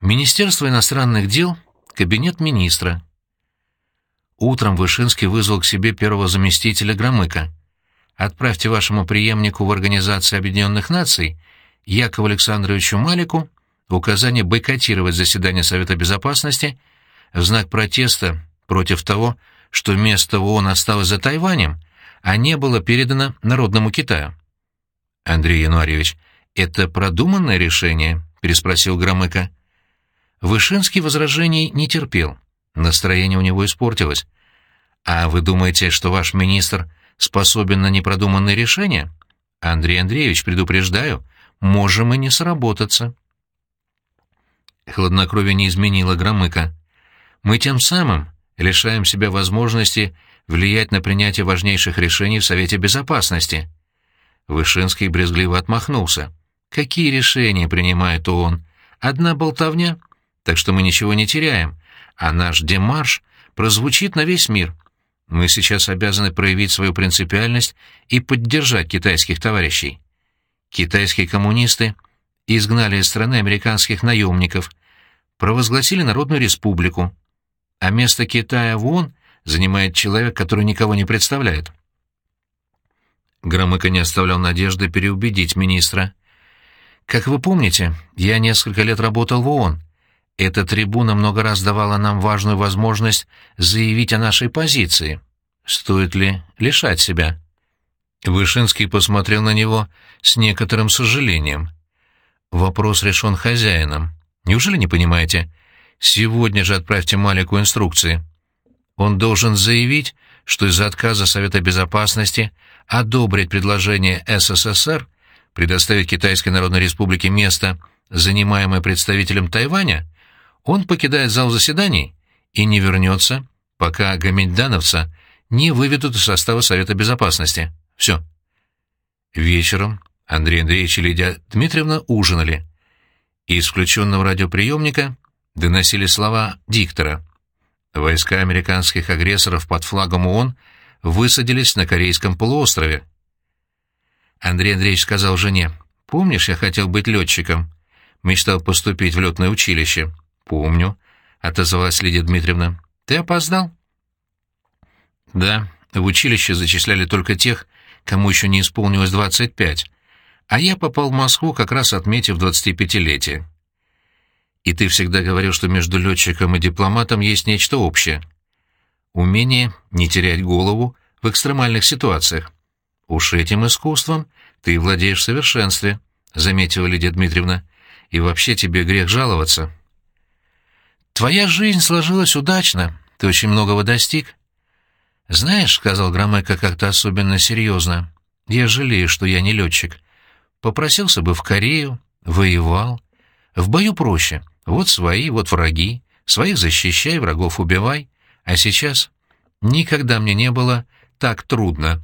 Министерство иностранных дел, кабинет министра. Утром Вышинский вызвал к себе первого заместителя Громыка. «Отправьте вашему преемнику в Организацию Объединенных Наций, Якову Александровичу Малику, указание бойкотировать заседание Совета Безопасности в знак протеста против того, что место ООН осталось за Тайванем, а не было передано Народному Китаю. «Андрей Януарьевич, это продуманное решение?» — переспросил Громыко. Вышинский возражений не терпел. Настроение у него испортилось. «А вы думаете, что ваш министр способен на непродуманные решения? Андрей Андреевич, предупреждаю, можем и не сработаться». Хладнокровие не изменило Громыка. «Мы тем самым лишаем себя возможности влиять на принятие важнейших решений в Совете Безопасности». Вышинский брезгливо отмахнулся. «Какие решения принимает ООН? Одна болтовня? Так что мы ничего не теряем, а наш демарш прозвучит на весь мир. Мы сейчас обязаны проявить свою принципиальность и поддержать китайских товарищей. Китайские коммунисты изгнали из страны американских наемников, провозгласили Народную Республику, а место Китая в ООН занимает человек, который никого не представляет. Громыко не оставлял надежды переубедить министра. «Как вы помните, я несколько лет работал в ООН. Эта трибуна много раз давала нам важную возможность заявить о нашей позиции. Стоит ли лишать себя?» Вышинский посмотрел на него с некоторым сожалением. «Вопрос решен хозяином. Неужели не понимаете? Сегодня же отправьте Малику инструкции. Он должен заявить, что из-за отказа Совета Безопасности одобрить предложение СССР предоставить Китайской Народной Республике место, занимаемое представителем Тайваня, он покидает зал заседаний и не вернется, пока гаминьдановца не выведут из состава Совета Безопасности. Все. Вечером Андрей Андреевич и Лидия Дмитриевна ужинали. Из включенного радиоприемника доносили слова диктора. Войска американских агрессоров под флагом ООН высадились на Корейском полуострове. Андрей Андреевич сказал жене, «Помнишь, я хотел быть летчиком? Мечтал поступить в летное училище». «Помню», — отозвалась Лидия Дмитриевна. «Ты опоздал?» «Да, в училище зачисляли только тех, кому еще не исполнилось двадцать пять, а я попал в Москву, как раз отметив двадцатипятилетие. И ты всегда говорил, что между летчиком и дипломатом есть нечто общее. Умение не терять голову в экстремальных ситуациях. Уж этим искусством ты владеешь в совершенстве, — заметила Лидия Дмитриевна. И вообще тебе грех жаловаться. Твоя жизнь сложилась удачно, ты очень многого достиг. Знаешь, — сказал Громыко как-то особенно серьезно, — я жалею, что я не летчик. Попросился бы в Корею, воевал. В бою проще. Вот свои, вот враги. Своих защищай, врагов убивай. А сейчас никогда мне не было так трудно.